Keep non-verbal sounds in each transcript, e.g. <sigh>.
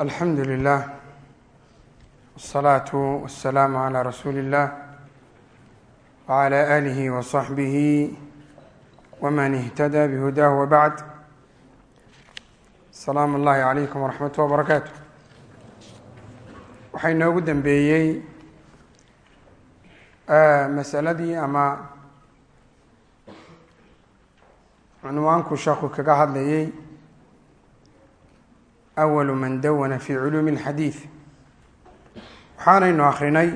الحمد لله wsalaatu والسلام على رسول الله وعلى آله وصحبه ومن اهتدى bihudaah وبعد سلام الله عليكم waraxmatu وبركاته waxaa inoogu dambeeyey ah, masaladii ama cunwaanku sheekhu kaga hadlayey awalu man dawana fi culuumi اlxadiid waxaanaynu akrinay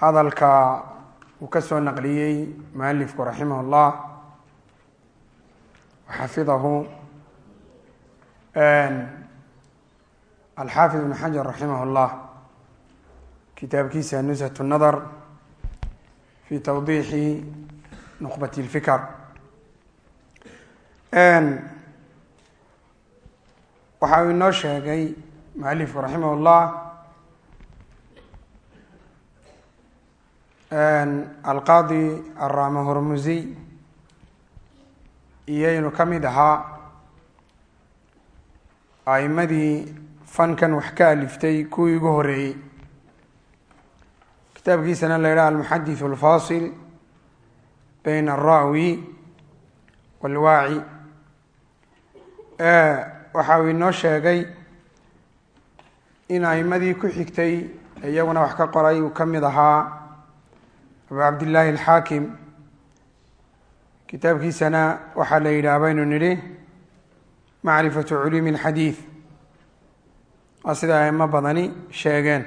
hadalka uu ka soo naqliyey mualifku raximah اllah xafidahu alxaafid ibn xajar raximah اllah kitaabkiisa nushat الnadr fi tawdiixi nuqbat اlfikr waxa uu inoo sheegay mualifku raximah اllah alqaadi arama hormusiy iyaynu ka mid ahaa aimadii fankan wax ka aliftay kuwii ugu horeeyey kitaabkiisana la yidhaha almuxadith alfasil bayn alraawi walwaaci waxa uu inoo sheegay in aimadii ku xigtay iyaguna wax ka qoray uu ka mid ahaa abu cabdillaahi alxaakim kitaabkiisana waxaa la yidhaha baynu nidhi macrifatu culuumi alxadiid waa sida aimo badani sheegeen.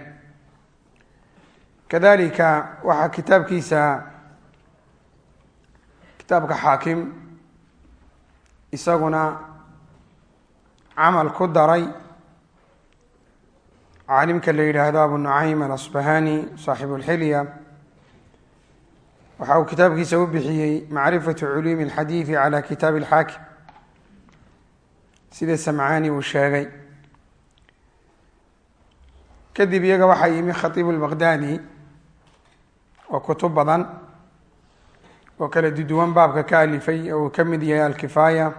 Kadalika waxaa kitaabkiisa kitaabka xaakim isaguna camal ku daray. Caalimka la yidhaahdo abu nucaym alasbahani saaxibu waxa uu kitaabkiisa u bixiyey macrifatu culuumi alxadiidi cala kitaabi alxaakim. Sida samcaani uu sheegay. Kadib iyaga waxaa yimi khatiibu lbaqdaadi oo kutub badan oo kala duduwan baabka ka alifay oo uu ka mid yahay alkifaaya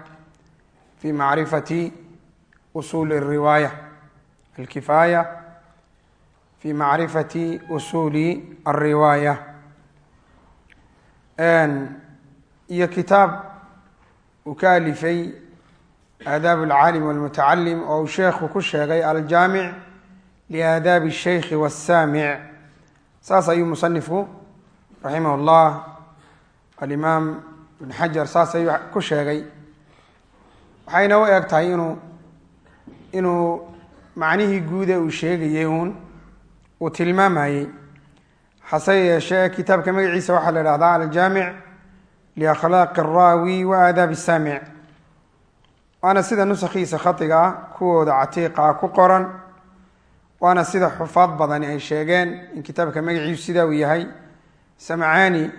fi macrifati usuuli riwaaya alkifaaya fi macrifati usuuli alriwaaya iyo kitaab uu ka alifay aadaab alcaalim walmutacalim oo uu sheekhu ku sheegay aljaamic liaadaabi الsheykhi wasaamic saas ayuu musanifku raximah اllah alimaam ibn xajar saas ayuu ku sheegay waxayna u eg tahay inuu inuu macnihii guuda uu sheegayay uun uu tilmaamayey hase yeeshee kitaabka magaciisa waxaa la idhahdaa aljaamic liakhlaaqi araawi wa aadaab saamic waana sida nusakhiisa khadiga ah kuwooda catiiqa ah ku qoran waana sida xufaad badani ay sheegeen in kitaabka magaciisu sidaa uu yahay. Samcaani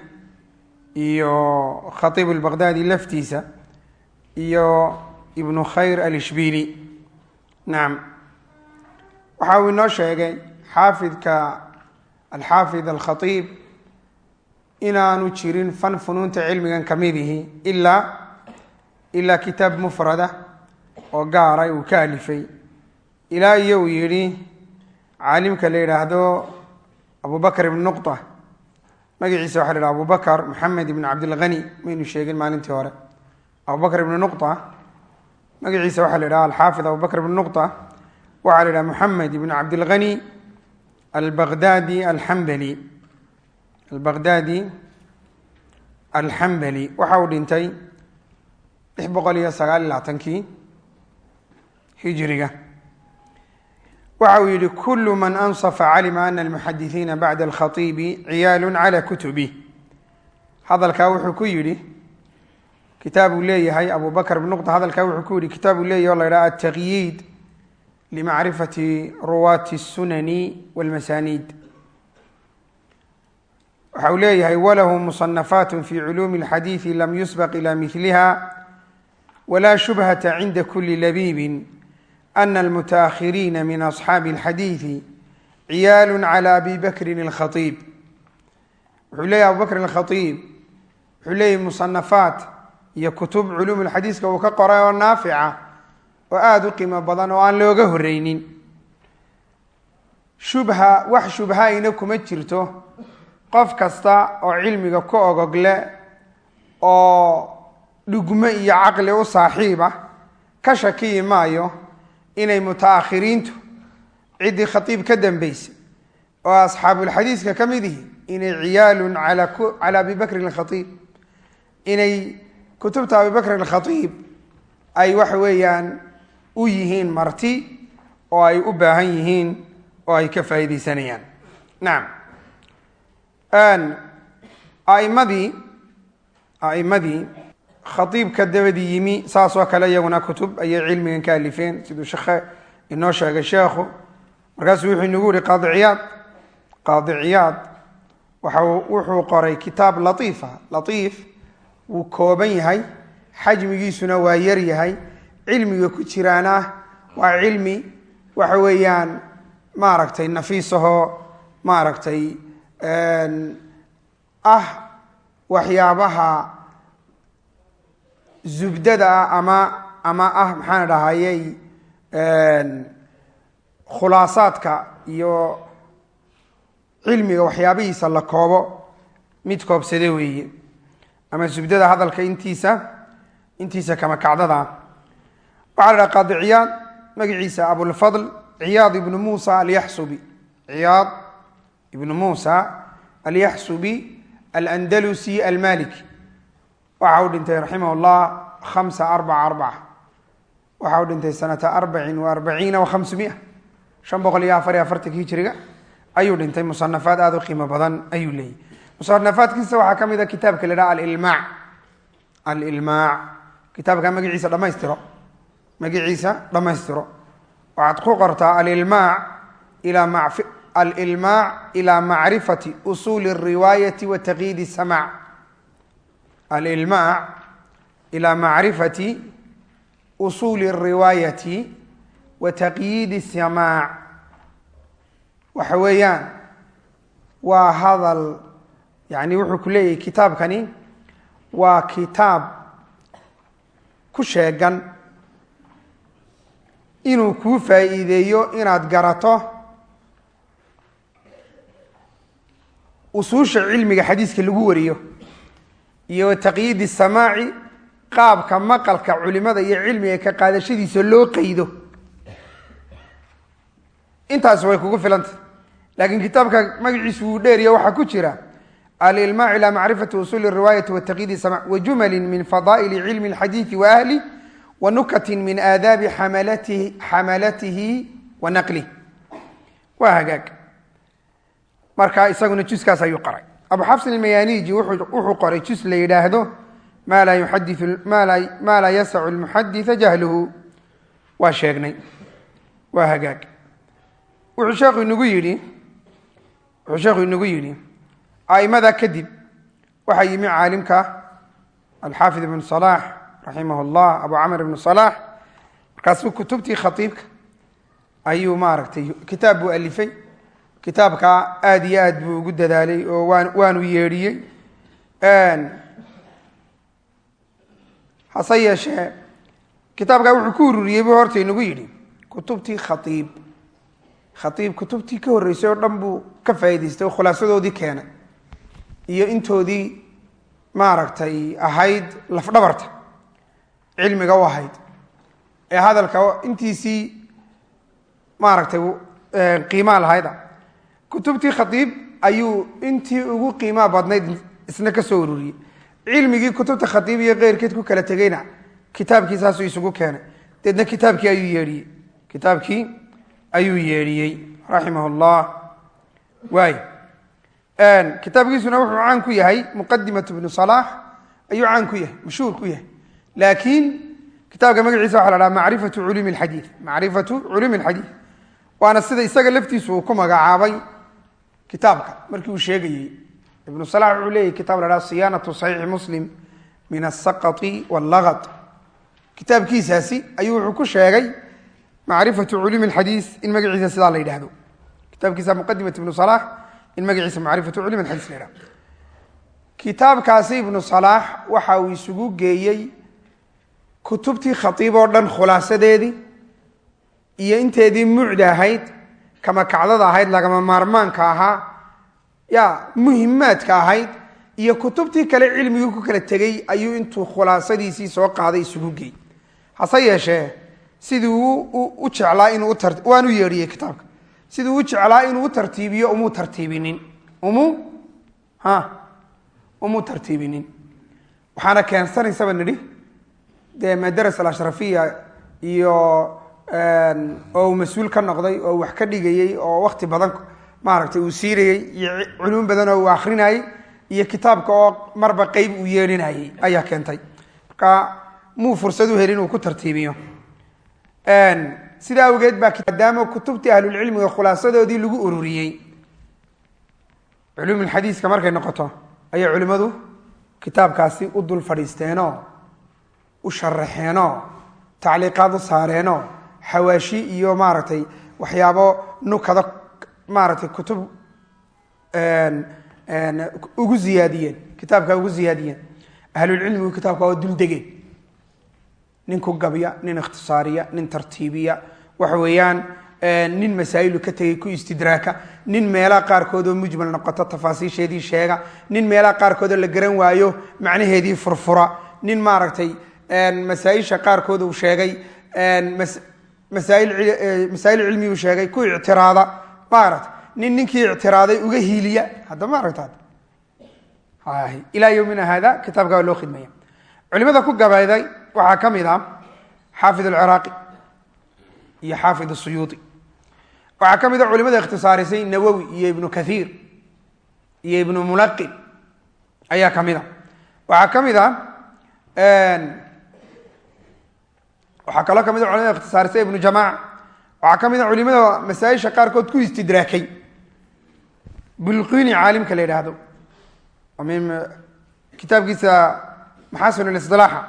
iyo khatiib lbaqdaadi laftiisa iyo ibnu khayr alishbiili nacam waxa uu inoo sheegay xaafidka alxaafid alkhatiib inaanu jirin fan funuunta cilmigan ka midihi ilaa ilaa kitaab mufrada oo gaaray uu ka alifay. Ilaa iyo uu yidhi caalimka la yidhaahdo abu bakr ibn nuqta. Magaciisa waxa la yidhaha abu bakr maxamed ibn cabdilghani maynu sheegin maalintii hore. Abu bakr ibn nuqta magaciisa waxaa la yidhaha alxaafid abu bakr ibn nuqta. Waxaa la yidhaha moxamed ibn cabdilghani albaqdaadi alxambali albaqdaadi alxambali waxa uu dhintay lix boqol iyo sagaal iyo labaatankii hijriga waxa uu yihi kulu man anصfa calima ana almuxadisiina bacda alkhatiibi ciyaalu cala kutubi. Hadalkaa wuxuu ku yidhi kitaabuu leeyahay abu bakr bn nuqta hadalkaa wuxuu ku yihi kitaabuu leeyahy o la ydhaha ataqyiid limacrifati ruwaati الsunani wاlmasaniid waxa uu leeyahay walahu musanafaat fi culuumi اlxadiidi lam yusbaq ilى miliha wla shubhata cinda kuli labiibin ana almutaahiriina min asxaabi اlxadiidi ciyaalu clى abi bakrin اlkhaiib wuxuu leeyahy abu bakr اlkhaiib wuxuu leeyahy musanafaat iyo kutub culuum lxadiiska uu ka qoray oo naafica oo aada u qiimo badan oo aan looga horreynin shubha wax shubha-ayna kuma jirto. Qof kasta oo cilmiga ku ogogle oo dhugmo iyo caqli u saaxiiba ka shakiyi maayo inay muta-akhiriintu ciddii khatiib ka dambeysay oo asxaabulxadiiska ka mid ihi inay ciyaalun cala abi bakrin alkhaiib inay kutubta abi bakrin alkhatiib ay waxa weeyaan u yihiin marti oo ay u baahan yihiin oo ay ka faa'iideysanayaan nacam aimadii a'imadii khatiibka dabadii yimi saas oo kale iyaguna kutub ayay cilmigan ka alifeen siduu shekhe inoo sheegay sheekhu. Markaasuu wuxuu inagu yihi qaadi ciyaad qaadi waxa wuxuu qoray kitaab latiifa latiif wuu kooban yahay xajmigiisuna waa yar yahay cilmiga ku jiraana waa cilmi waxa weeyaan maaragtay nafiisahoo maaragtay ah waxyaabaha zubdada ah ama ama ah maxaan dhahayey khulaasaadka iyo cilmiga waxyaabihiisa la koobo mid koobsade weeye ama zubdada hadalka intiisa intiisa kama kacdada. Waxaa la dhaha qaadi ciyaad magaciisa abulfadl ciyaad ibnu muusa alyaxsubi. Ciyaad ibnu muusa alyaxsubi alandalusi almaliki waxa uu dhintay raximah llah hamsa arbaca arbaca. Waxa uu dhintay sanata arbacin wa arbaciina wa hamsumia shan boqol iyo afar iyo afartanki hijiriga ayuu dhintay musanafaad aada u qiimo badan ayuu leeyahy musanafaadkiisa waxaa ka mid a kitaabka la dhaha alilmaac alilmaac kitaabka magaciisa dhamaystiro magaciisa dhammaystiro waxaad ku qortaa alilmaac ilaa alilmaac ilaa macrifati usuuli الriwaayati wa taqyiid الsamaac alilmaac ilaa macrifati usuuli الriwaayati wa taqyiid الsamaac waxa weeyaan waa hadal yani wuxuu ku leeyahay kitaabkani waa kitaab ku sheegan inuu kuu faa'iideeyo inaad garato usuusha cilmiga xadiiska lagu wariyo iyo taqyiidi samaaci qaabka maqalka culimada iyo cilmiga ka qaadashadiisa loo qeydo. Intaas way kugu filantah laakiin kitaabka magaciisu wuu dheeriya waxaa ku jira alilma ilى macrifati usuli riwaayati wataqyid isama wajumali min fadaa'ili cilmi اlxadiidi wa ahli wanukati min aadaabi xamalatihi wa naqlih waa hagaag. Marka isaguna juskaas ayuu qoray. Abu xafsin almayaaniiji wuxuu qoray jus la yidhaahdo ma laa yasacu lmuxadita jahluhu. Waa sheegnay. Waa hagaag. Wuxuu sheekhu inagu yidhi aimada kadib waxaa yimi caalimka alxaafid ibnu salaax raximah llah abu camr ibnu salaax markaasuu kutubtii khaiibka ayuu maaragtay kitaab buu alifay. Kitaabka aad iyo aad buu ugu dadaalay oo waan waanu yeedhiyey. Hase yeeshee kitaabkaa wuxuu ku ururiyey buu horta inagu yidhi kutubtii khaiib khaiib kutubtii ka horreysay oo dhan buu ka faa'idaystay oo khulaasadoodii keenay iyo intoodii maaragtay ahayd lafdhabarta. Cilmiga u ahayd. Ee hadalka intiisii maaragtay qiimaa lahayda kutubtii khaiib ayuu intii ugu qiimaa badnayd isna ka soo ururiyey. Cilmigii kutubta khaiib iyo keyrkeed ku kala tegeyna kitaabkiisaasuu isugu keenay. Deedna kitaabkii ayuu yeedhiyey kitaabkii ayuu yeedhiyey raximah llah waay kitaabkiisuna wuxuu caan ku yahay muqadimat bnu salaax ayuu caan ku yahay mashhuur ku yahay. Laakiin kitaabka magaciisa waxa la dhaha macrifatu culumi lxadiid macrifatu culumi alxadiid. Waana sida isaga laftiisu uu ku magacaabay kitaabka. Markii uu sheegayey ibnu salax wuxuu leeyahy kitab la dhaha siyaanatu saxiixi muslim min asaqati wallagad kitaabkiisaasi ayuu wuxuu ku sheegay macrifatu culumi alxadiis in magaciisa sidaa la yidhaahdo. Kitaabkiisa muqadimat ibnu salax in magaciisa macrifatu culumi alxadiis la kitaabkaasi ibnu salaax waxa uu isugu geeyey kutubtii khaiib oo dhan khulaasadeedii iyo inteedii mucda ahayd kama kacdada ahayd lagama maarmaanka ahaa ya muhimaadka ahayd iyo kutubtii kale cilmigii ku kala tegey ayuu intuu khulaasadiisii soo qaaday isugu gey hase yeeshee sidii u jeclaa inuu waanu yeedhiyey kitaabka sidii u jeclaa inuu u tartiibiyo umuu tartiibinin. Umu? Ha? Umuu tartiibinin. Waxaana keensanaysaba nidhi dee madaras alashrafiya iyo oo uu mas'uul ka noqday oo wax ka dhigayey oo wakti badan maaragtay uu siinayey iyo culuum badan oo uu akrinayey iyo kitaabka oo marba qeyb uu yeelinayey ayaa keentay. Marka muu fursad u helin uu ku tartiibiyo sidaa awgeed baa maadaama kutubtii ahlulcilmiga khulaasadoodii lagu ururiyey. Culuum xadiiska markay noqoto ayay culimmadu kitaabkaasi u dul fadhiisteenoo u sharaxeenoo tacliiqaad u saareenoo xawaashi iyo maaragtay waxyaabo nukada maaragtay kutub ugu ziyaadiyeen kitaabka ugu ziyaadiyeen. Ahlulcilmigu kitaabka waa duldegeen nin ku gabya nin ikhtisaariya nin tartiibiya waxa weeyaan nin masaa'ilu ka tegay ku istidraaka nin meelaha qaarkood oo mujmal noqoto tafaasiisheedii sheega nin meelaha qaarkood oo la garan waayo macnaheedii furfura nin maaragtay masaaisha qaarkood uu sheegay masaail cilmiyuu sheegay ku ictiraada maarata nin ninkii ictiraaday uga hiiliya hadda maaragta ilaa yowmina hada kitaabka waa loo khidmaya. Culimada ku gabayday waxaa ka ah xaafid alciraaqi iyo xaafid asuyuuti waxaa ka mid a culimada ikhtisaarisay nawowi iyo ibnu kathiir iyo ibnu mulaqin ayaa ka mid a waxaa ka mid a waxaa kaloo ka mid a culimada ikhtisaarisay ibnu jamaaca waxaa ka mid a culimada masaaisha qaarkood ku istidraakay. Bulqini caalimka la yidhaahdo. Kitaabkiisa maxasin lisilaaxa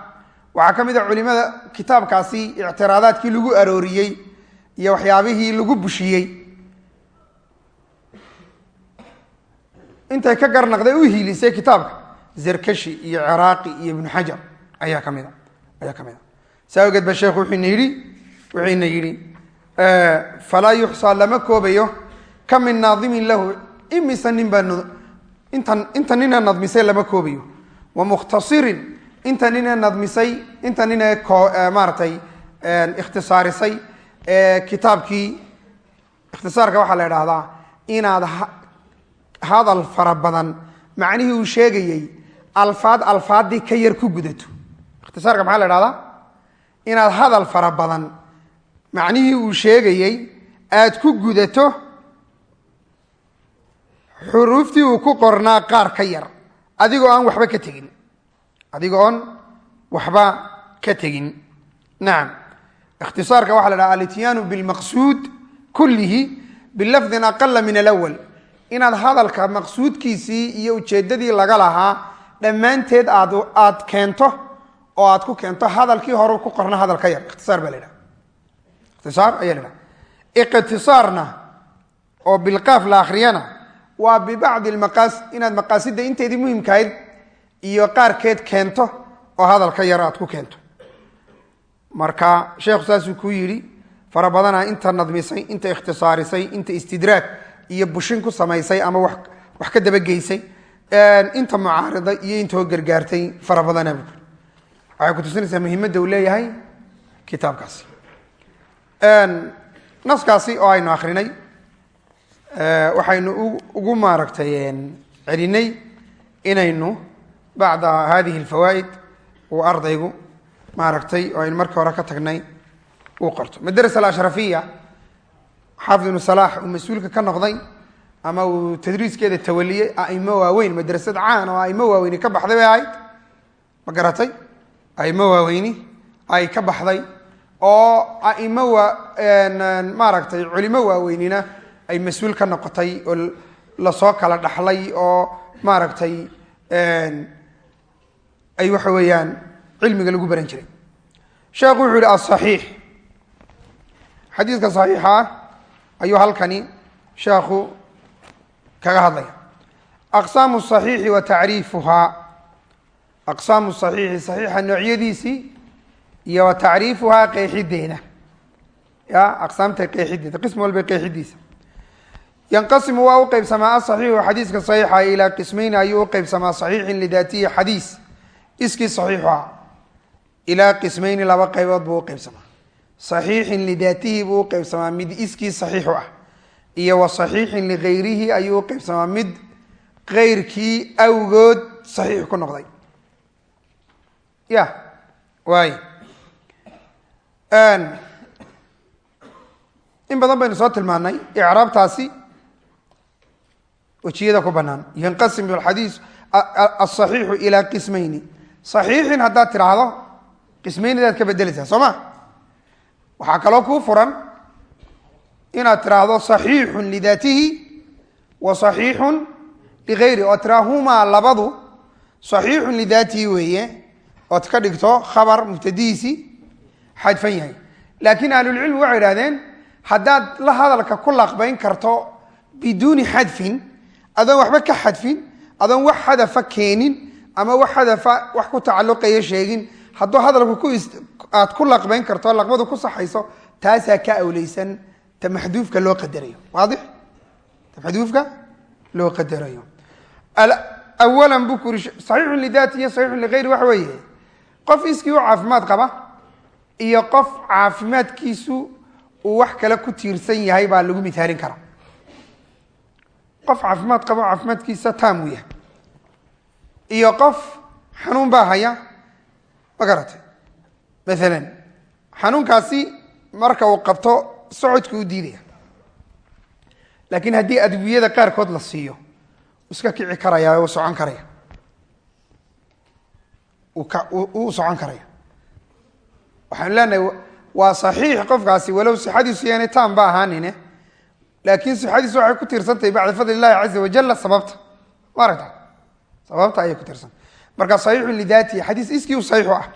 waxaa ka mid a culimada kitaabkaasi ictiraadaadkii lagu arooriyey iyo waxyaabihii lagu bushiyey. Intay ka garnaqday u hiilisay kitaabka. Zarkashi iyo ciraaqi iyo ibnu xajar ayaa ka mid a ayaa ka mid a saa awgeed ba sheekhu wuxuuna yidhi wuxuuna yidhi falaa yuxsaa lama koobayo. Ka min naadimin lahu imisa nin baa inta inta nina nadmisay lama koobayo. Wa mukhtasirin inta nina nadmisay inta nina maaratay ikhtisaarisay kitaabkii ikhtisaarka waxaa la idhaahdaa inaad hadal fara badan macnihii uu sheegayey alfaad alfaaddii ka yar ku gudato. Ikhtisaarka maxaa la idhahdaa inaad hadal fara badan macnihii uu sheegayey aad ku gudato xuruuftii uu ku qornaa qaar ka yar. Adigoo aan waxba ka tegin. Adigoo waxba ka tegin. Nacam ikhtisaarka waxaa la dhaha alityaanu bilmaqsuud kullihi bilafdin aqala min alawal inaad hadalka maqsuudkiisii iyo ujeeddadii laga lahaa dhammaanteed aad aad keento oo aad ku keento hadalkii hore ku qorna hadal ka yar ikhtisaar baa la dhaha ikhtisaar ayaa la dhaha iqtisaarna oo bilqaaf la akhriyana waa bibacdi lmaqaas inaad maqaasida inteedii muhimkahayd iyo qaarkeed keento oo hadal ka yar aad ku keento marka sheekhu saasuu kuu yidhi fara badanaa inta nadmisay inta ikhtisaarisay inta istidraag iyo bushin ku samaysay ama wax ka dabageysay inta mucaariday iyo intoo gargaartay fara badanaa bu waxay kutusinaysaa muhimadda uu leeyahay kitaabkaasi. Naskaasi oo aynu akrinay waxaynu ugu maaragtay celinay inaynu bacda hadihi alfawaa'id uu ardaygu maaragtay oo aynu markii hore ka tagnay uu qorto. Madrasa alashrafiya xaafid ibnu salaax uu mas'uulka ka noqday ama uu tadriiskeeda tawaliyey aimo waaweyn madrasad caan oo aimo waaweyni ka baxday bay ahayd. Ma garatay? Aimo waaweyni ay ka baxday oo aimo waa maaragtay culimo waaweynina ay mas'uul ka noqotay oo la soo kala dhaxlay oo maaragtay ay waxa weeyaan cilmiga lagu baran jiray. Sheekhu wuxuu yihi asaxiix xadiiska saxiixa ayuu halkani sheekhu kaga hadlaya. Aqsaamu saxiixi wa tacriifuhaa aqsaamu saxiixi saxiixa noocyadiisii iyo wa tacriifuhaa qeexideeda ya aqsaamta qeexideeda qism walba qeexidiisa. Yanqasimu waa u qeybsamaa asaxiixu xadiiska saxiixa ilaa qismayni ayuu u qeybsamaa saxiixin lidaatihi xadiis. Iskii saxiixu ah ilaa qismayni laba qaybood buu uqeybsamaa saxiixin lidaatihi buu uqeybsamaa mid iskii saxiixu ah iyo wa saxiixin ligayrihi ayuu uqeybsamaa mid keyrkii awgood saxiix ku noqday. Ya waay. In badan baynu soo tilmaanay icraabtaasi wejiyada ku banaan yanqasim xadiis asaxiixu ilaa qismayni. Saxiixin haddaad tiraahdo qismaynidaad ka bedeleysaa soo ma? Waxaa kaloo kuu furan inaad tiraahdo saxiixun lidaatihi wa saxiixun ligayri oo tiraahumaa labadu saxiixun lidaatihi weeye ood ka dhigto khabar mubtadihiisi xadfan yahay. Laakiin ahlulcilmi waxay idhahdeen haddaad la hadalka ku laqbayn karto biduuni xadfin adoon waxba ka xadfin adoon wax xadafa keenin ama wax xadafa wax ku tacalluqaya sheegin hadduu hadalku aad ku laqbayn karto laqbadu ku saxayso taasaa ka awleysan ta maxduufka loo qadarayo. Waadix? Ta maxduufka loo qadarayo. Awalan buu ku uri saxiixun lidaati iyo saxiixun ligayri waxa weeye. Qof iskii u caafimaad qaba iyo qof caafimaadkiisu uu wax kale ku tiirsan yahay baa lagu mithaalin karaa. Qof caafimaad qabo caafimaadkiisa taam uu yahay. Iyo qof xanuun baa haya ma garatay maalan xanuunkaasi marka uu qabto socodka u diidaya. Laakiin haddii adwiyada qaarkood la siiyo iska kici karaya uu socon karaya. Uu socon karaya. Waxaanu leenahay waa saxiix qofkaasi walow sixadiisu yaanay taam ba ahaanine laakiin sixadiisu waxay ku tiirsantahay bacda fadli illahi caza wajala sababta. Ma sababta ayay ku tiirsantay marka saxiixu lidaatihi xadiis iskii u saxiixu ah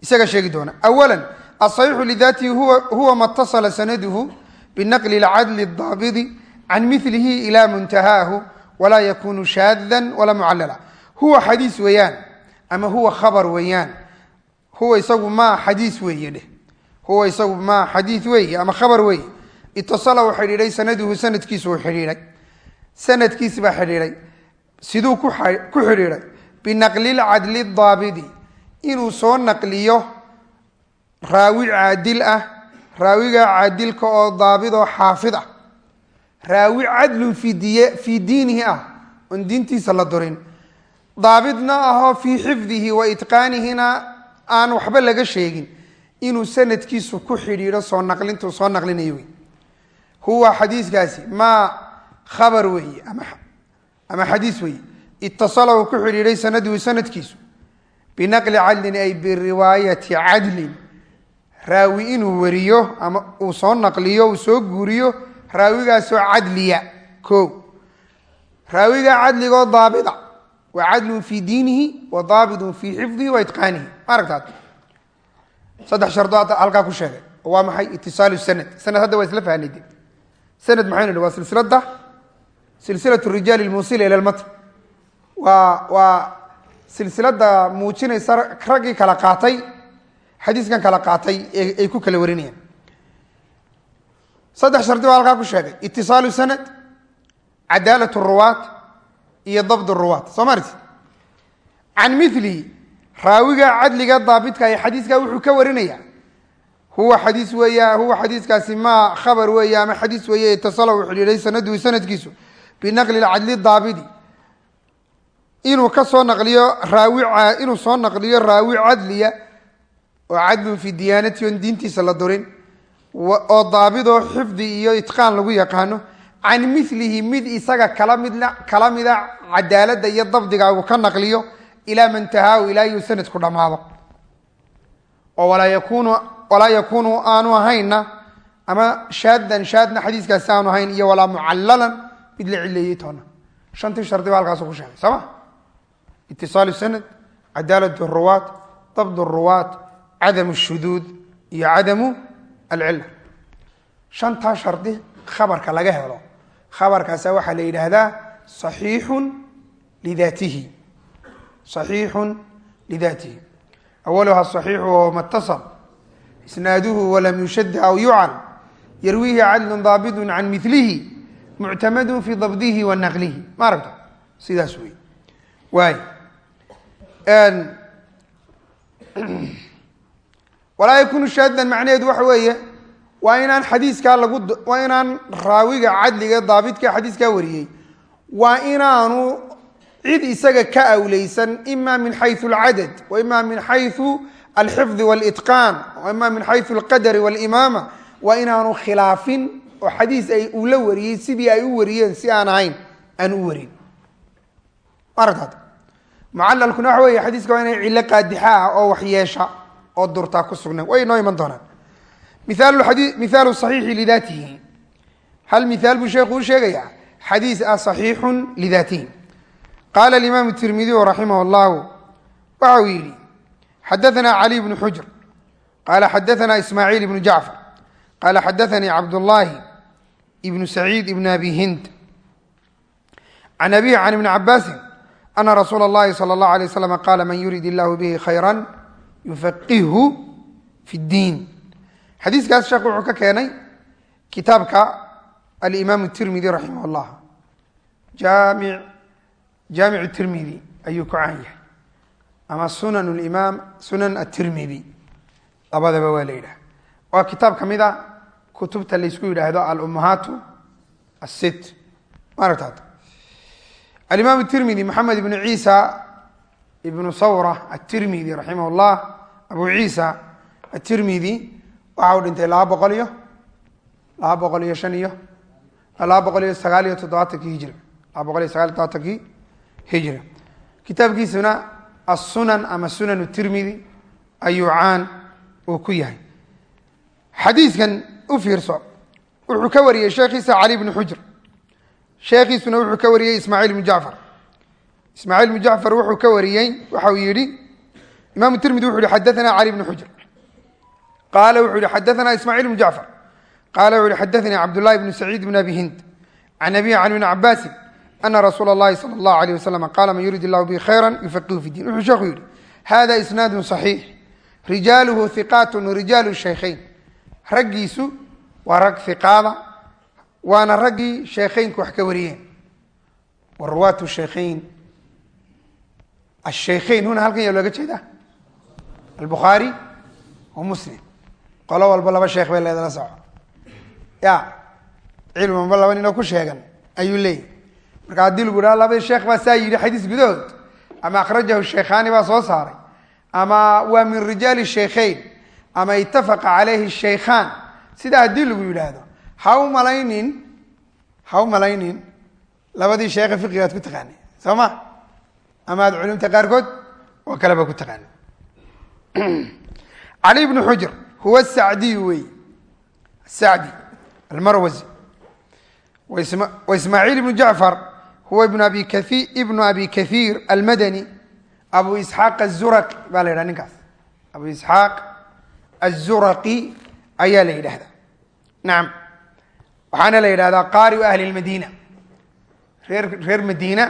isaga sheegi doona awala asaxiixu lidaatihi huwa ma اtasala sanaduhu binaqli اlcadli اdaabidi can milihi ila muntahaahu walaa yakunu shaada walaa mucalala huwa xadiis weeyaan ama huwa khabar weeyaan huwa isagu ma xadiis weeye dheh huwa isagu ma xadiis weeye ama khabar weeye itasala uu xidhiidhay sanaduhu sanadkiisu uu xidhiidhay sanadkiisi baa xidhiidhay siduu ku xidhiidhay binaqli lcadli daabidi. Inuu soo naqliyo raawi caadil ah raawiga caadilka oo daabid oo xaafid ah. Raawi cadlun fii diinihi ah oon diintiisa la durin. Daabidna ahoo fii xifdihi wa itqaanihina aan waxba laga sheegin. Inuu sanadkiisu ku xidhiidho soo naqlintuu soo naqlinayo wey huwa xadiiskaasi maa khabar weeye ama xadiis weeye itasala uu ku xidhiidhay sanaduhu sanadkiisu binaqli cadlin ay biriwaayati cadlin raawi inuu wariyo ama uu soo naqliyo uu soo guuriyo raawigaasoo cadliya ko raawiga cadligoo daabida waa cadlun fii diinihi wa daabidun fii xifdihi wa itqaanihi ma aragtaad saddex shardo hadda halkaa ku sheegay oo waa maxay itisaalu sanad sanad hadda waa isla fahnayde sanad maxaynu idhi waa waa waa silsilada muujinaysa raggii kala qaatay xadiiskan kala qaatay ay ku kala warinayaan. Saddex shardi baa halkaa ku sheegay. Itisaalu sanad cadaalat ruwaat iyo dabd ruwaat. Soo marti can milihi raawiga cadliga daabidka ee xadiiska wuxuu ka warinaya huwa xadiis weeya huwa xadiiskaasi maa khabar weeye ama xadiis weeye itasala uu xidhiidhay sanaduhu sanadkiisu binaqli lcadli daabidi inuu ka soo naqliyo raawi inuu soo naqliyo raawi cadliya oo cadlun fii diyaanati on diintiisa la durin oo daabidoo xifdi iyo itqaan lagu yaqaano can milihi mid isaga kala mid kala mida cadaaladda iyo dabdiga uu ka naqliyo ilaa mantahaahu ilaa yuu sanadku dhammaado. Oo walaa yakunu aanu ahayna ama shaadan shaadna xadiiskaasi aanu ahayn iyo walaa mucallalan mid la cileeyey toona. Shantii shardi ba halkaasu ku sheegay soo ma itisaalu sanad cadaalat ruwaat dabd ruwaat cadam shuduud iyo cadamu alcila shantaa shardi khabarka laga helo khabarkaasa waxaa la yidhaahdaa saxiixun lidaatihi saxiixun lidaatihi awaluha saxiixu wahuwa matasal isnaaduhu walam yushad aw yucal yarwiihi cadlu daabitu can milihi muctamadu fi dabdihi wa naqlihi ma aragto sidaas wey waay walaa yakunu shaadan macnaheedu waxa weeye waa inaan xadiiskaa lagu waa inaan raawiga cadliga daabidka xadiiskaa wariyey waa inaanu cid isaga ka awleysan ima min xayu alcadad wa ima min xayu alxifdi walitqaan wa ima min xayu alqadari walimaama waa inaanu khilaafin oo xadiis ay uu la wariyey sidii ay u wariyeen si mucalalkuna waxa wey xadiiska waa ina cillo qaadixa ah oo waxyeesha oo durtaa ku sugnaan way noo iman doonaan. Miaalu saxiixi lidaatihi. Hal miaal buu sheekhu u sheegayaa xadiis ah saxiixun lidaatihi. Qaala imaamu tirmidiyu raximah اllahu waxa uu yidhi xadaanaa cali bnu xujr. Qaala xadaanaa ismaaciil ibnu jacfar. Qaala xadaanii cabdullaahi ibnu saciid ibn abi hind. Can abihi can ibni cabaasin ana rasuula اllahi salى اllahu alay waslam qaala man yurid illahu bihi khayra yufaqihhu fi اddiin xadiiskaas sheekh wuxuu ka keenay kitaabka alimaam tirmidi raximah llah jaami jaamic tirmidi ayuu ku caan yahay ama sunan limaam sunan atirmidi labadaba waa la yidhaha waa kitaab ka mid a kutubta laysku yidhaahdo alummahaatu asit maaragtaad alimaam tirmidi maxamed ibnu ciisa ibnu sawra atirmidi raximah llah abu ciisa atirmidi waxa uu dhintay laba boqol iyo laba boqol iyo shan iyo laba boqol iyo sagaal iyo toddobaatankii hijra laba boqol iyo sagaal iyo toddobaatankii hijra kitaabkiisuna assunan ama sunan tirmidi ayuu caan uu ku yahay. Xadiiskan u fiirso wuxuu ka wariyey sheekhiisa cali bnu xujr sheekhiisuna wuxuu ka wariyey ismaaciil ibnu jacfar ismaaciil ibnu jacfar wuxuu ka wariyey waxa uu yihi imaamu tirmidi wuxu yihi xadaثna cali bnu xujr qaala wuxuu yihi xadaثna ismaaciil bnu jacfar qaala wuxu yihi xadaثanii cabdullahi bnu saciid bn abi hind can abihi can ibni cabaasin ana rasuula اllahi salى اllahu alيyh wasalam qaala man yurid illahu bihi khayra yufaqihu fi din wuxuu sheekhu yihi hada isnaadu صaxiix rijaaluhu hiqaat rijaalu shaykhayn raggiisu waa rag hiqaada waana raggii sheekhaynku wax ka wariyeen. Wa ruwaatu shaykhayn ashaykhayn huna halkan yaa looga jeedaa? Albukhaari wa muslim. Qolo walba laba sheekh bay leedala soco ya cilmiba laba ninoo ku sheegan ayuu leeyahy marka haddii lagu dhaha labadii sheekh baa saa yidhi xadiis gudahood ama akhrajahu shaykhaani baa soo saaray ama waa min rijaali shaykhayn ama itafaqa calayhi shaykhaan sidaa haddii lagu yidhaahdo ha u malaynin? Ha u malaynin? Labadii sheekhe fiqiga ad ku taqaanay. Soo ma? Ama aad culimta qaarkood oo kaleba ku taqaanay. <clears throat> Cali bnu xujr huwa sacdiyu wey. Sacdi almarwazi. Wa ismaaciil ibnu jacfar huwa ibnu abi kai ibnu abi kathiir almadani. Abu isxaaq azuraqi baa ayaa la yidhahdaa. Nacam waxaana la yidhahdaa qaariu ahli lmadiina. Reer reer madiina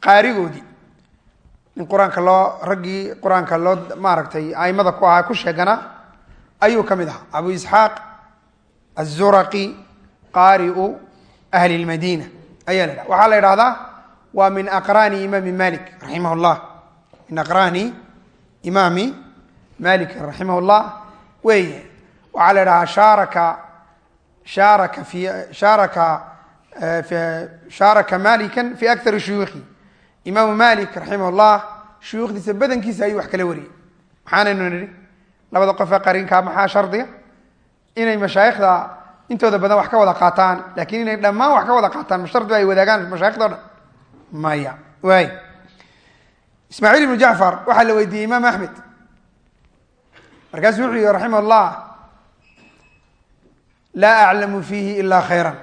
qaarigoodii. Nin qur'aanka loo raggii qur'aanka loo maaragtay aimada ku ahaa ku sheegana ayuu ka mid ahaa. Abu isxaaq azuraqi qaariu ahli lmadiina ayaa la yidhahda waxaa la yidhahdaa waa min aqraani imaami malik raximah llah min aqraani imaami malik raximah llah weeye waxaa la yidhahaa shaaraka shaaraka shaaraka shaaraka malikan fi akari shuyuukhi imaamu malik raximah llah shuyuukhdiisa badankiisa ayuu wax kala wariyey maxaanaynu nidhi labada qofee qarinkaa maxaa shardiga inay mashaayikhda intooda badan wax ka wada qaataan laakiin inay dhammaan wax ka wada qaataan ma shardi ay wadaagaan mashayikhda o dhan maya waay ismaaciil ibnu jacfar waxaa la weydiiyey imaam axmed markaasuu wuxuu yihi raximah llah laa aclamu fiihi ilaa khayran.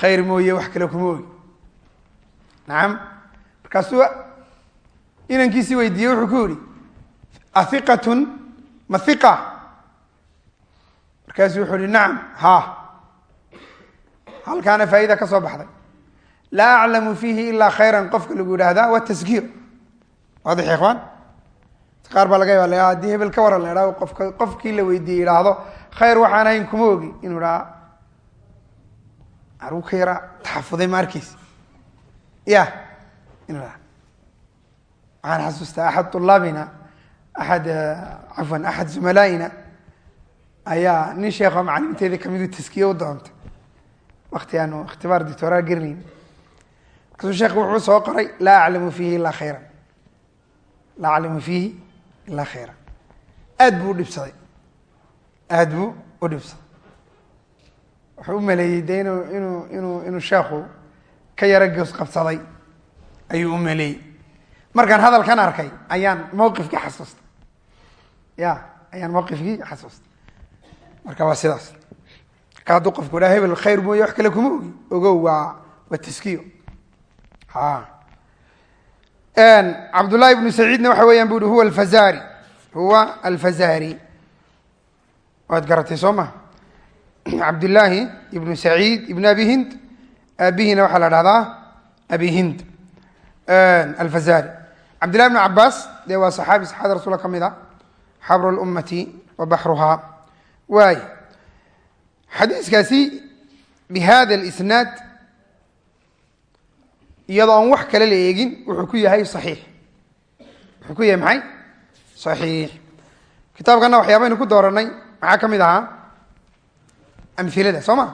Khayr mooye wax kale kuma ogi. Nacam markaasuu inankiisii weydiiyey wuxuu ku yihi ahiqatun ma hiqa markaasuu wuxuu yihi nacam ha. Halkaana faa'ida ka soo baxday. Laa aclamu fiihi ilaa khayran qofka lagu yidhaahdaa waa taskiir waadix ikhwaan qaar baa laga yaaba la haddii hebel ka waran la qofka qofkii la weydiiyey idhaahdo khayr waxaan ahayn kuma ogi. Inuu idhaa aruu ka yaraa taxafuday ma arkiis ya inuu idhaa waxaan xasuustaa axad ulaabina axad cafwan axad zumalaaina ayaa nin sheekho macaliminteedii kamidu taskiye u doontay. Wakti aanu ikhtibaar dictoraa gernayn markaasuu sheekh wuxuu soo qoray laa aclamu fiihi ilaa khayran. Laa aclamu fiihi ilaa khayran aad buu udhibsaday aad buu u dhibsaday. Wuxuu u maleeyey de inuu inuu inuu inuu sheekhu ka yaro goos qabsaday ayuu u maleeyey. Markaan hadalkan arkay ayaan mawqifkii xasuustay. Ya ayaan mawqifkii xasuustay. Marka waa sidaas. Marka hadduu qofku idhaha hebel khayr mooye wax kale kuma ogi. Ogow waa waa taskiyo ha cabdullahi ibnu saciidna waxa weeyaan bu uhi huwa alfazari huwa alfazari waad garatay soo ma? <clears throat> Cabdillaahi ibnu saciid ibn abi hind. Aabihina waxaa la dhahdaa abi hind. Alfazari cabdillahi ibnu cabaas dee waa saxaabi saxaada rasuula ka mid a xabru lummati wa baxruhaa. Waay. Xadiiskaasi bihada alisnaad iyadoo aan wax kale la eegin wuxuu ku yahay saxiix. Wuxuu ku yahay maxay? Saxiix. Kitaabkana waxyaabaynu ku dooranay. Maxaa ka mid ahaa? Amhilada soo ma?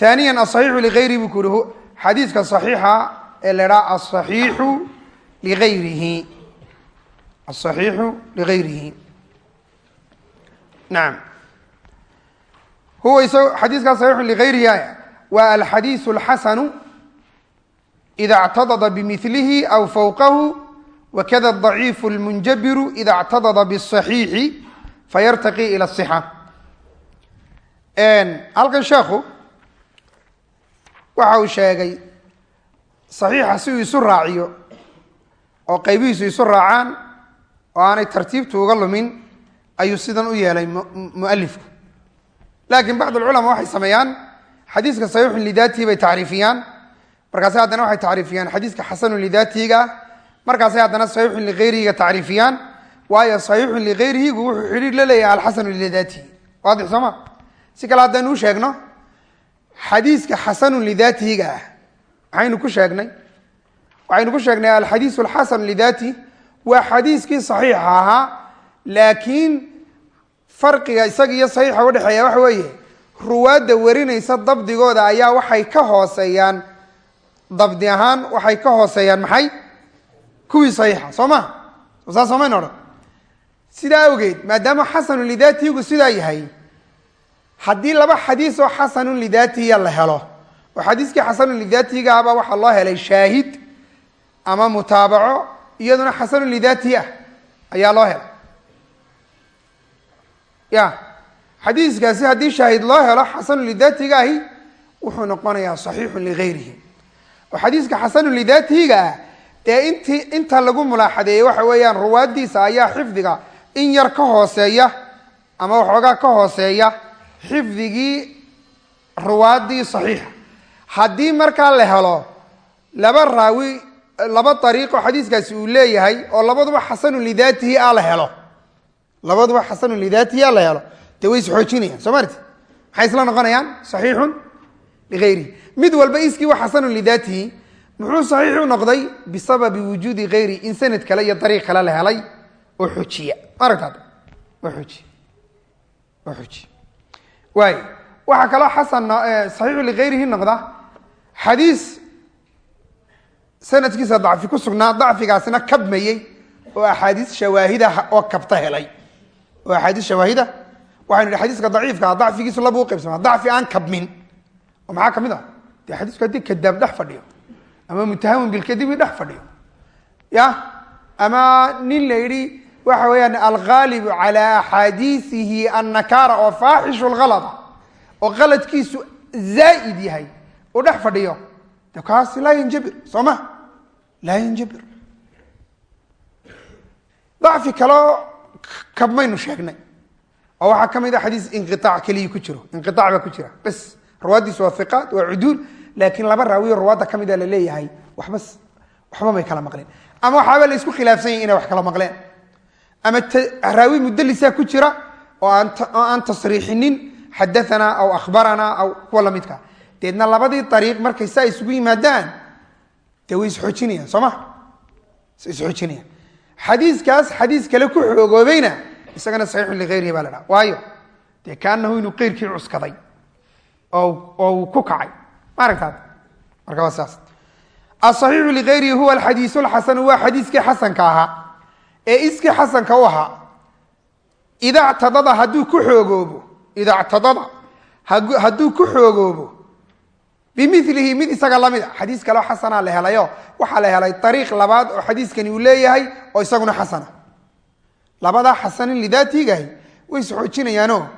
Haaniya asaxiixu ligayrihi buu ku uhi xadiiska saxiixa ee la idhaha asaxiixu ligayrihi. Asaxiixu ligayrihi. Nacam huwa xadiiska saxiixu ligayrihi waa alxadiisu alxasanu ida ctadada bimilihi aw fawqahu wakada daciifu lmunjabiru ida ctadada bاsaxiixi fayartaqi ila sixa halkan sheekhu waxa uu sheegay saxiixa si uu isu raaciyo oo qaybihiisu isu raacaan oo aanay tartiibtu uga lumin ayuu sidan u yeelay mualifku laakiin bacd lculamaa waxay markaasay haddana waxay tacriifiyaan. Xadiiska xasanu lidaatihiga markaasay haddana saxiixun ligayrihiga tacriifiyaan waayo saxiixun ligayrihigu wuxuu xidhiir la leeyahay alxasanu lidaatihi waadix soo ma si kale haddaynu u sheegno xadiiska xasanun lidaatihiga ah maxaynu ku sheegnay waxaynu ku sheegnay alxadiisu alxasanu lidaatih waa xadiiskii saxiixa ahaa laakiin farqiga isaga iyo saxiixa udhexeeya waxa weeye ruwaadda warinaysa dabdigooda ayaa waxay ka hooseeyaan dabdi ahaan waxay ka hooseeyaan maxay? Kuwii saxiixa soo ma? Soo saas soomayna odhan sidaa awgeed maadaama xasanu lidaatihigu sidaa yahay haddii laba xadiis oo xasanun lidaatihiya la helo oo xadiiskii xasanun lidaatihiga ahbaa waxaa loo helay shaahid ama mutaabaco iyaduna xasanun lidaatihi ah ayaa loo helay ya xadiiskaasi haddii shaahid loo helo xasanun lidaatihiga ahi wuxuu noqonayaa saxiixun ligayrihi oo xadiiska xasanun lidaatihiga ah dee intii inta lagu mulaaxadeeyey waxa weeyaan ruwaaddiisa ayaa xifdiga in yar ka hooseeya ama waxoogaa ka hooseeya xifdigii ruwaaddii saxiixa. Haddii markaa la helo laba raawi laba dariiqo xadiiskaasi uu leeyahay oo labaduba xasanun lidaatihi a la helo. Labaduba xasanun lidaatihi a la helo. Dee way isxoojinayaan soo marti maxay isla noqonayaan? Saxiixun ligayrihi mid walba iskii wa xasanun lidaatihi muxuu saxiix u noqday bisababi wujuudi gayri in sanad kale iyo dariiq kale la helay oo xojiya aragtaad oo xojiya oo xojiya waay waxaa kaloo xasan saxiixu ligayrihi noqda xadiis sanadkiisa dacfi ku sugnaa dacfigaasina kabmayey oo axaadiis shawaahida oo kabta helay oo axaadiis shawaahida oo maxaa ka mid ah dee xadiisku haddii kadaab dhex fadhiyo ama mutahamun bilkadibi dhex fadhiyo ya ama nin la yidhi waxa weeyaan algaalibu calaa axaadiisihi annakaara oo faaxishu lhalada oo qaladkiisu zaa'id yahay uu dhex fadhiyo de kaasi laa yanjabir soo ma laa yanjabir dacfi kaleo kabmaynu sheegnay oo waxaa ka mid a xadiis inqiaac keliya ku jiro inqiaac baa ku jira bas rawaaddiisu waa hiqaat waa cuduul laakiin laba raawiyo ruwaadda ka mida la leeyahay waxba waxba may kala maqleen. Ama waxaaba la isku khilaafsan yahi inay wax kala maqleen. Ama raawi mudalisa ku jira oo aan tasriixinin xadaanaa aw ahbaranaa aw kuwa lamidka deedna labadii ariiq markay saa isugu yimaadaan dee way isxoojinayaan soo ma? Isxoojinayaan xadiiskaas xadiis kale ku xoogoobayna isagana saxiixun liayrihi baa la dhaha waayo dee kaanahu inuu qeyrkii cuskaday oo uu ku kacay. Ma marka waa saas. Asaxiixu liayrihi huwa alxadiisu lxasanu waa xadiiskii xasanka ahaa. Ee iskii xasanka u ahaa ida ctadada hadduu ku xoogoobo ida ctadada hadduu ku xoogoobo bimilihi mid isaga la mid a xadiis kaleo la helayo. Waxaa la helay ariiq labaad oo xadiiskani uu leeyahay oo isaguna xasana. Labadaa xasanin lidaatigahi way isxoojinayaano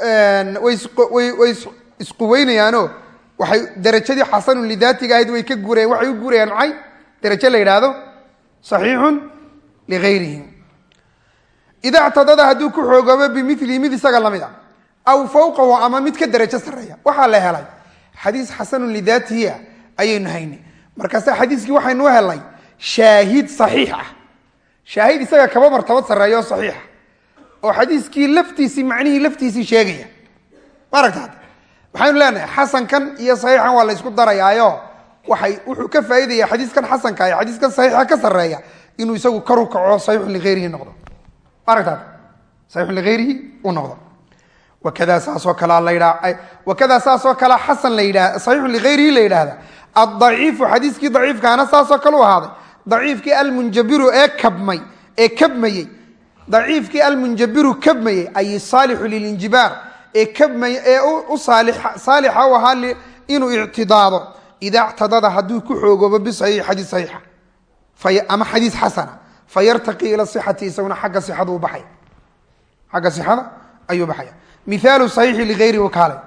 way isquweynayaano waxay darajadii xasanun lidaatiga ahayd way ka guurayaan waxay u guurayaan maxay darajo la yidhaahdo saxiixun ligayrihim. Ida ctadada hadduu ku xoogoobo bimilihi mid isaga la mid a aw fawqahu ama mid ka darajo sarreeya. Waxaa la helay. Xadiis xasanun lidaatihi ah ayaynu haynay markaase xadiiskii waxaynu helnay shaahid saxiix ah. Shaahid isaga kaba martabad sarreeya oo saxiixa oo xadiiskii laftiisii macnihii laftiisii sheegaya. Ma waxaynu leenahay xasankan iyo saxiixan waa la ysku darayaayo. Waxay wuxuu ka faaidaya xadiiskan xasanka ee xadiiskan saxiixa ka sarreeya inuu isagu kar u kaco saxiixun liayrihi noqdo. Ma aragta hadda u noqdo. Wakada saasoo kalea la wakada saasoo kalea xasan la yidha saxiixun liayrihi la yidhaahda. Addaciifu xadiiskii daciifkaana saasoo kale u ahaaday daciifkii almunjabiru ee kabmay ee kabmayey daciifkii almunjabiru kabmayey ay saalixu lilinjibaar ee kabmay ee u saalixa u ahaa inuu ictidaado. Ida ctadada hadduu ku xoogoobo bisaxiix xadiis saxiixa. Ama xadiis xasana. Fayartaqii ila sixati isaguna xagga sixada u baxaya xagga sixada ayuu baxaya. Miaalu saxiixi liayri wakaalay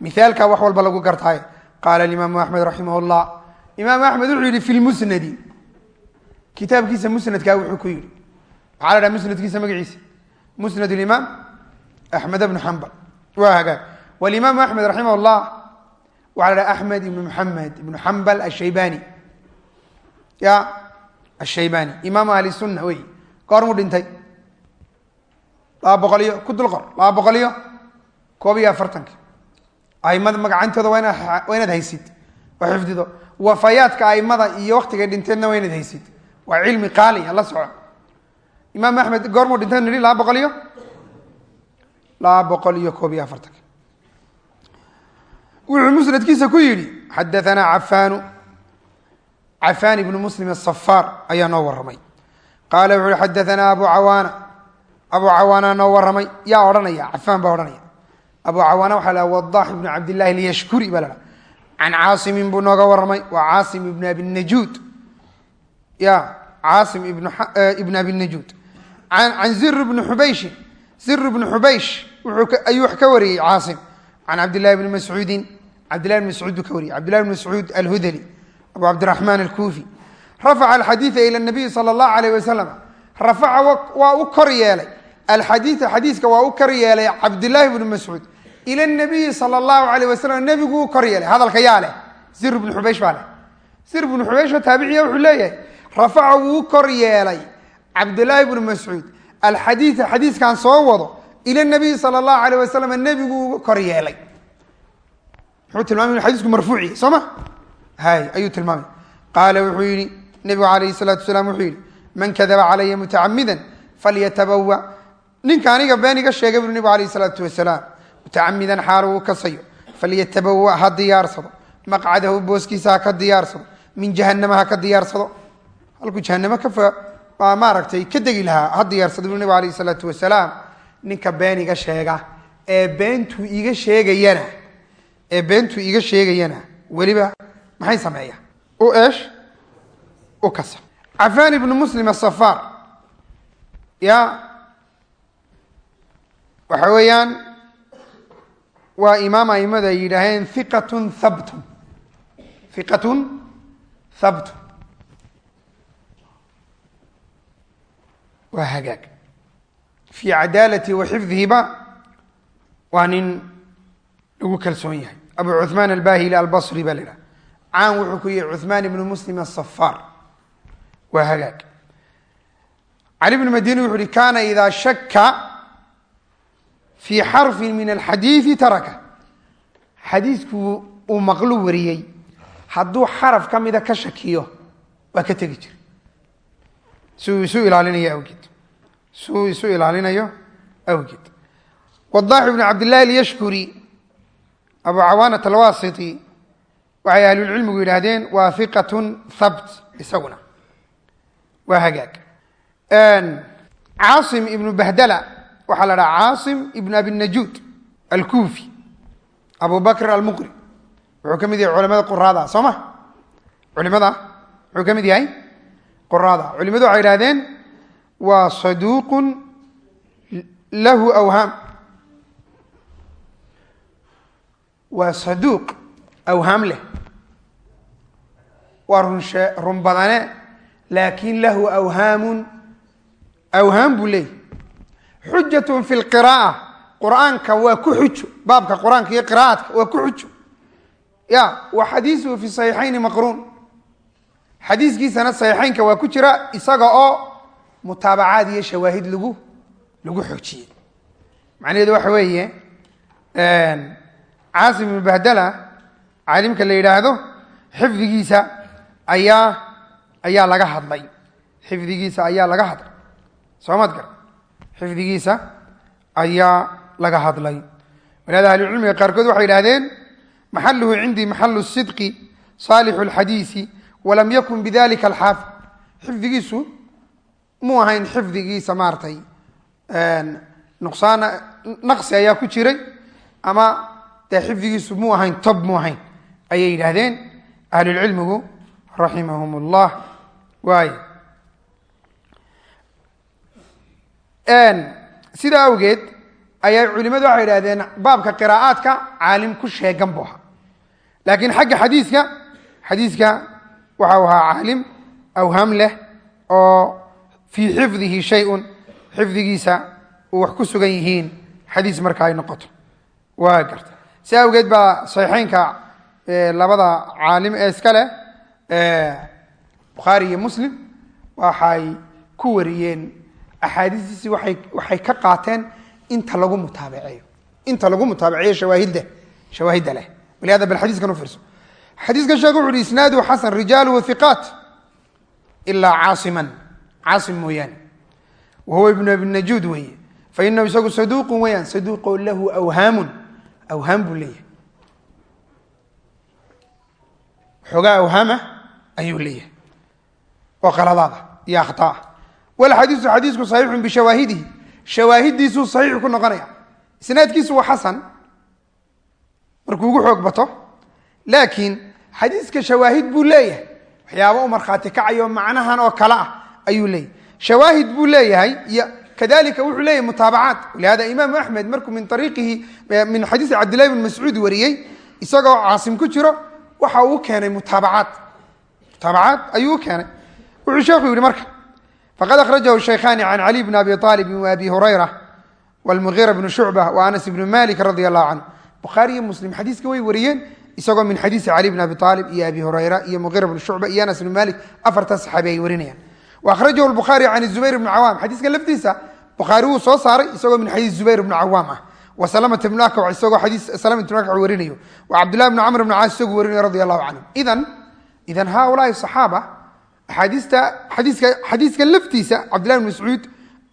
miaalka wax walba lagu gartaaye. Qaala imaamu axmed raximah llah imaam axmed wuxuu yihi fi lmusnadi kitaabkiisa musnadkaa wuxuu ku yihi maxaa la dhaha musnadkiisa magaciisa. Musnad imaam axmed bnu xambal waa hagaag. Walimaam axmed raximah llah waxaa la dhaha axmed ibnu muxamed ibnu xambal ashaybani ya ashaybani imaamu ahli sunna wey. Goormuu dhintay. Laba boqol iyo ku dul qor laba boqol iyo koob iyo afartanka aimada magacantooda waa inaad waa haysid. Oo wafayaadka aimada iyo waktigay dhinteedna waa haysid. Waa cilmi qaaliya la soco imaam axmed goormuu dhintay nihi laba boqol iyo? Laba boqol iyo koob iyo afartanka wuxuu musnadkiisa ku yidhi xadaanaa cafaanu cafaan ibnu muslim asafaar ayaa noo warramay. Qaala wuxu uhi xadaanaa abu cawaana. Abu cawaana noo warramay. Yaa odhanaya cafaan baa odhanaya. Abu cawaana waxaa la wadax ibnu cabdillahi lyashkuri baa la can caasimin buu nooga warramay. Waa caasim ibn abinajuud ya caasim ibn abinajuud can zir bni xubayshin zir bni xubaysh ayuu wax ka wariyey caasim. Can cabdillahi bni mascuudin cabdillahi bn mascuud buu ka wariyey. Cabdillahi bn mascuud alhudali abu cabdiraxmaan alkuufi rafaca alxadiida ila nabiyi sala allahu alayh wasalam rafaca waa u kor yeelay. Alxadiida xadiiska waa u kor yeelay cabdillaahi bnu mascuud ila nabiyi sala allahu alayh wasalam nebiguu u kor yeelay. Hadalka yaa leh. Zir bnu xubaysh baa leh. Zir bnu xubaysho taabiciya wuxuu leeyahay. Rafaca wuu u kor yeelay cabdillaahi bnu mascuud alxadiida xadiiskan soo wado ila nabiyi sala allahu alayh wasalam nebiguu uga kor yeelay muxuu tilmaamay xadiisku marfuuciya soo ma? Hay ayuu tilmaamay. Qaala wuxuu yihi nebigu alayhi salaatu wasalaam wuxuu yihi man kadaba calaya mutacamidan falyatabawa. Ninka aniga been iga sheegay buu nebigu alayh salaatu wasalaam mutacamidan xaal uu kasayo falyatabawa ha diyaarsado maqcadahu booskiisa ha ka diyaarsado min jahanama ha ka diyaarsado. Halkuu jahanamo ka maaragtay ka degi lahaa. Ha diyaarsado buu nebigu alayh salaatu wasalaam ninka been iga sheega. Ee beentuu iga sheegayana ee beentuu iga sheegayana weliba maxay sameeya? U eesh u kasa cafaan ibnu muslim asafaar ya waxa weeyaan waa imaam aimada ay yidhaaheen hiqatun habtun hiqatun habtun waa hagaag. Fii cadaalati wa xifdihiba waa nin lagu kalsoon yahay. Abu cuثmaan albahili albasri baa la idhaha caan wuxuu ku yihi cuثmaan ibnu muslim asafaar waa hagaag. Cali bn madini wuxu uhi kana ida shaka fii xarfin min alxadiidi taraka. Xadiisku uu maqlu wariyey. Hadduu xaraf ka mida ka shakiyo waa ka tegi jira si uu isu ilaalinayo awgeed. Si uu isu ilaalinayo awgeed. Wadaxi bn cabdillahi alyashkuri abu cawaanat alwasiti waxay ahlulcilmigu yidhaahdeen waa hiqatun habt isaguna. Waa hagaag. Caasim ibnu bahdala waxaa la dhaha caasim ibn abi najuud alkuufi abu almuqri. Wuxuu ka mid yahay culamada quraada soo ma? Culimada wuxuu ka mid yahay quraada culimadu waxay idhahdeen waa saduuqun lahu awhaam waa saduuq awhaam leh. Waa runshe run badane laakin lahu awhaamun awhaam buu leeyay xujatun fi lqira'a qur'aanka waa ku xujo. Baabka qur'aanka iyo qira'aadka waa ku xujo. Ya wa xadiisuhu fi saxiixayni maqruun xadiiskiisana saxiixaynka waa ku jira isaga oo mutaabacaad iyo shawaahid lagu lagu xoojiyey. Macnaheedu waxa weeye caasim ibnu bahdala caalimka la yidhaahdo xifdigiisa ayaa ayaa laga hadlay. Xifdigiisa ayaa laga hadlay. Soomad gar xifdigiisa ayaa laga hadlay. Walaada ahlucilmiga qaarkood waxay idhahdeen maxaluhu cindii maxalu sidqi saalixu lxadiisi walam yakun bidalika alxaafid xifdigiisu muu ahayn xifdigiisa maaratay nuqsaan naqsi ayaa ku jiray ama dee xifdigiisu muu ahayn tob muu ahayn ayay yidhaahdeen ahlulcilmigu raximahum ullah waay sidaa awgeed ayaa culimadu waxay idhahdeen baabka qiraa'aadka caalim ku sheegan bu ahaa. Laakiin xagga xadiiska xadiiska waxau ahaa caalim awham leh oo fii xifdihi shay-un xifdigiisa uu wax ku sugan yihiin xadiis marka ay noqoto. Waa garta. Si awgeed baa saxiixeynka labada caalim ee iska leh bukhaari iyo muslim waxay ku wariyeen axaadiistiisi waay waxay ka qaateen inta lagu mutaabaceeyo. Inta lagu mutaabaceeyo shawaahidda shawaahidda leh. Walihada bal xadiiskan u fiirso xadiiskan sheekh wuxu uhi isnaaduhu xasan rijaaluhu hiqaat ilaa caasiman caasim mooyaane. Wa ibnu abi najuud weeye. Fa inahu isagu saduuqun weeyaan saduuqo lahu awhaamun awhaam buu leeyahay. Xoogaa awhaama ayuu leeyahay. Oo qaladaada iyo akhtaa. Walxadiisu xadiisku saxiixun bishawaahidihi shawaahiddiisuu saxiix ku noqonaya. Isnaadkiisu waa xasan. Markuu ugu xoog bato laakiin xadiiska shawaahid buu leeyahay. Waxyaaba u markhaati kacayo macnahan oo kale ah ayuu leeyahay. Shawaahid buu leeyahay kadalika wuxuu leeyahay mutaabacaat lihada imaamu axmed markuu min ariiqihi min xadiisi cabdillahi bn mascuud wariyey isagoo caasim ku jiro waxa uu keenay mutaabacaat mutaabacaat ayuu u keenay. Wuxuu sheekhu yihi marka fqad akhrajahu shaykhani can cali bn abi aalibin waabi hurayra wlmugiira bn shucba wa anas bn malik radi allahu canhu bukhaari iyo muslim xadiiska way wariyeen isagoo min xadiisi cali bn abi aalib iyo abi hurayra iyo mugiira bn shucba iyo anas bn malik afartan saxaabi ay warinayaan. Wa akhrajahu bukhaari can zubayr bn cawaam xadiiska laftiisa bukhaari wuu soo saaray isagoo min xadiis zubayr bn cawaam ah. Wa salamata bn akwac isagoo xadiis salamata bn akwac warinayo. Wa cabdillahi bn camr bn caas isagoo warinayo radi allahu canhum idan idan haulaai saxaaba axaadiista xadiiska xadiiska laftiisa cabdillahi bn mascuud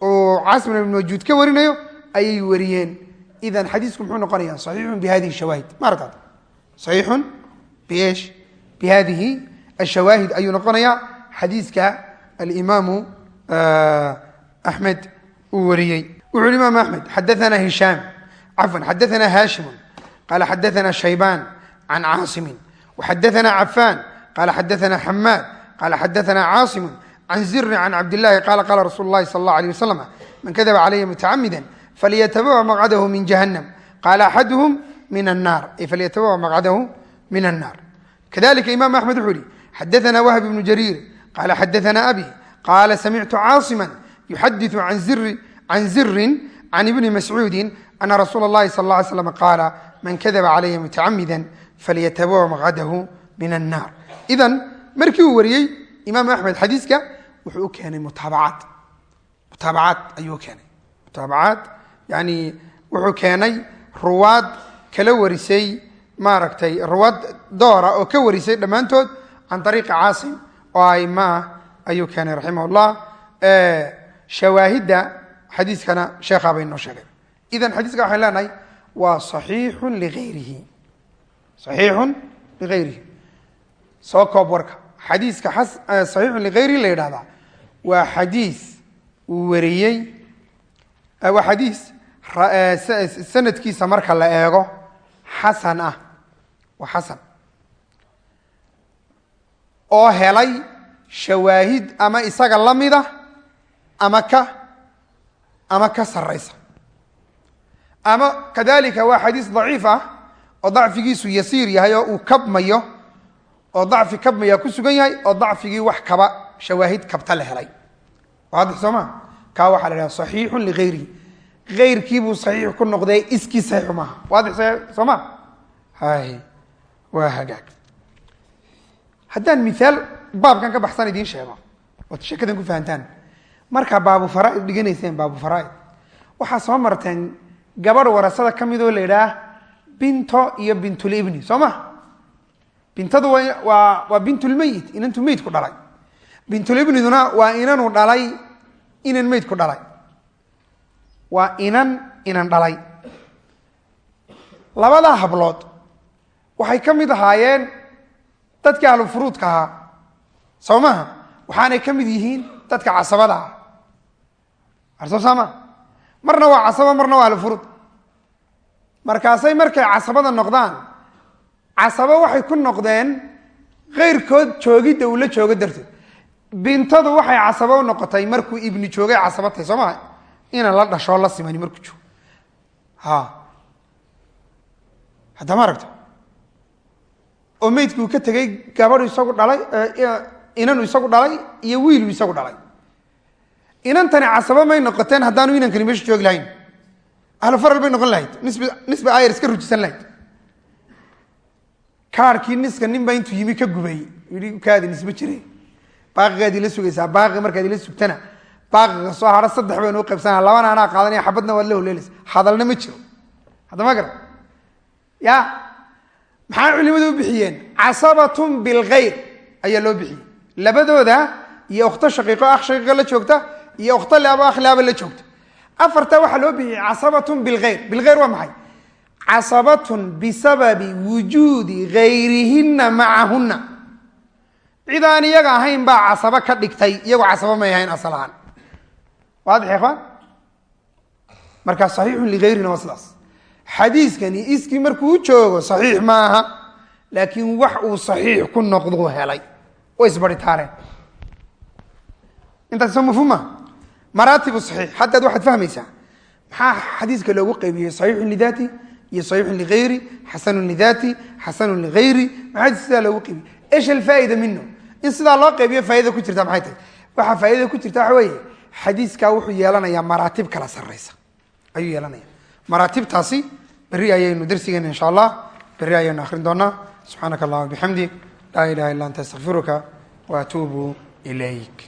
oo caasim ibn majuud ka warinayo ayay wariyeen. Idan xadiisku muxuu noqonaya saxiixun bi shawaahid. Ma aragtaad saxiixun biesh bi hadihi ashawaahid ayuu noqonayaa xadiiska alimaamu axmed uu wariyey wuxu uhi imaam axmed xadaana hishaam cafwan xadaana haashimun qala xadaana shaybaan can caasimin waxadaana cafaan qala xadaana xamaad qala xadaana caasimu can ziri can cabdillahi qala qala rasuulu lahi sal allah alيh wasalam man kadaba calaya mutacamida falyatabawa maqcadahu min jahannam qala axaduhum min annar ay falyatabawa maqcadahu min annar kadalika imam axmed wuxuu yihi xadaana wahb ibnu jariir qala xadaana abi qala samictu caasima yuxadiثu can zirin can ibni mascuudi ana rasuula اllahi sal اla alay slam qaala man kadaba calaya mutacamida falyatabawa maqcadahu min annar idan markii uu wariyey imaam axmed xadiiska wuxuu u keenay mutaabacaad mutaabacaad ayuu keenay mutaabacaad yani wuxuu keenay ruwaad kala warisay maaragtay ruwaad doora oo ka warisay dhammaantood can ariiqi caasim oo aima ah ayuu keenay raximah shawaahidda xadiiskana sheekhaa bay noo sheegay. Idan xadiiska waxaan leenahay waa saxiixun ligayrihi saxiixun ligayrihi soo koob warka. Xadiiska saxiixun ligayrihi la yidhahdaa waa xadiis uu wariyey waa xadiis sanadkiisa marka la eego xasan ah. Waa xasan. Oo helay shawaahid ama isaga la mida ama ka ama ka saraysa ama kadalika waa xadiis daciif ah oo dacfigiisu yasiir yahay oo uu kabmayo oo dacfi kabmaya ku sugan yahay oo dacfigii wax kaba shawaahid kabta la helay. Waadix soo ma? Kaa waxaa la haha saxiixun ligayrihi ayrkiibuu saxiix ku noqday iskii saxiixu maaha. Waadix soo ma? Hay waa hagaag. Haddaan miaal baabkan ka baxsan idiin sheego ood sheekadan ku fahantaan. Markaa baabu faraaid dhiganayseen baabu faraaid. Waxaa soo marteen gabadh warasada ka midoo la idhaah binto iyo bintulibni soo ma? Bintadu waa waa bintulmeyit inantu meydku dhalay. Bintulibniduna waa inanu dhalay inan meydku dhalay waa inan inan dhalay. Labadaa hablood waxay ka mid ahaayeen dadkii ahlufuruudka ahaa. Soo maha waxaanay ka mid yihiin dadka casabada ah arso saama marna waa casaba marna waa ahlufuruud. Markaasay markay casabada noqdaan casabo waxay ku noqdeen keyrkood joogidda uu la joogo darteed. Bintadu waxay casabo u noqotay markuu ibni joogay casabo tahay soo maha inan la dhashoo la simani markuu joogo ha haddama aragto oo ka tegay gabadhu isagu dhalay inanu isagu dhalay iyo wiilu isagu dhalay. Inantani casabo may noqoteen haddaanu inankani meesha joogi lahayn. Ahlu faral bay noqon lahayd. Nisb nisba ayar iska rujisan lahayd. Kaarkii niska nin baa intuu yimi ka gubay. Yii kaadi nisbe jire. Baaqigaad ila sugaysaa. Baaqi markaad ila sugtana baaqiga soo haro saddex baynu uqaybsanaa labana anaa qaadanaya xabadna waad la holeelaysa hadalna ma jiro. Haddama gara ya maxaa culimadu u bixiyeen? Casabatun bilkhayr ayaa loo bixiyey. Labadooda iyo ukhto shaqiiqo akh shaqiiqo la joogta iyo ukhto leabo akh leabo la joogta. Afarta waxaa loo bixiyey casabatun bilkhayr bilkhayr waa maxay? Casabatun bisababi wujuudi gayrihina macahunna cid aan iyaga ahayn baa casabo ka dhigtay iyagoo casabo may ahayn asal ahaan waadix ikhwaan markaa saxiixun ligayrina waa sidaas. Xadiiskani iskii markuu joogo saxiix maaha laakiin wax uu saxiix ku noqduu helay. Way isbaritaareen intaas soo mafhuum maa maraatibu saxiix. Haddaad waxaad maxaa xadiiska loogu qaybiyey? Saxiixun lidaati iyo saxiixun ligayri xasanun lidaati xasanun ligayri. Maxaa sidaa loogu qaybiyey? Esh alfaa'ida minu in sidaa loo qaybiyo faaida ku jirta maxay tahay? Waxaa faaidada ku jirta waxa xadiiskaa wuxuu yeelanayaa maraatib kala sarraysa ayuu yeelanaya maraatibtaasi berri ayaynu darsigeena insha allah berri ayaynu akhrin doonaa. Subxaanaka allahuma bixamdik laa ilaha illa anta astaqfiruka wa ilayk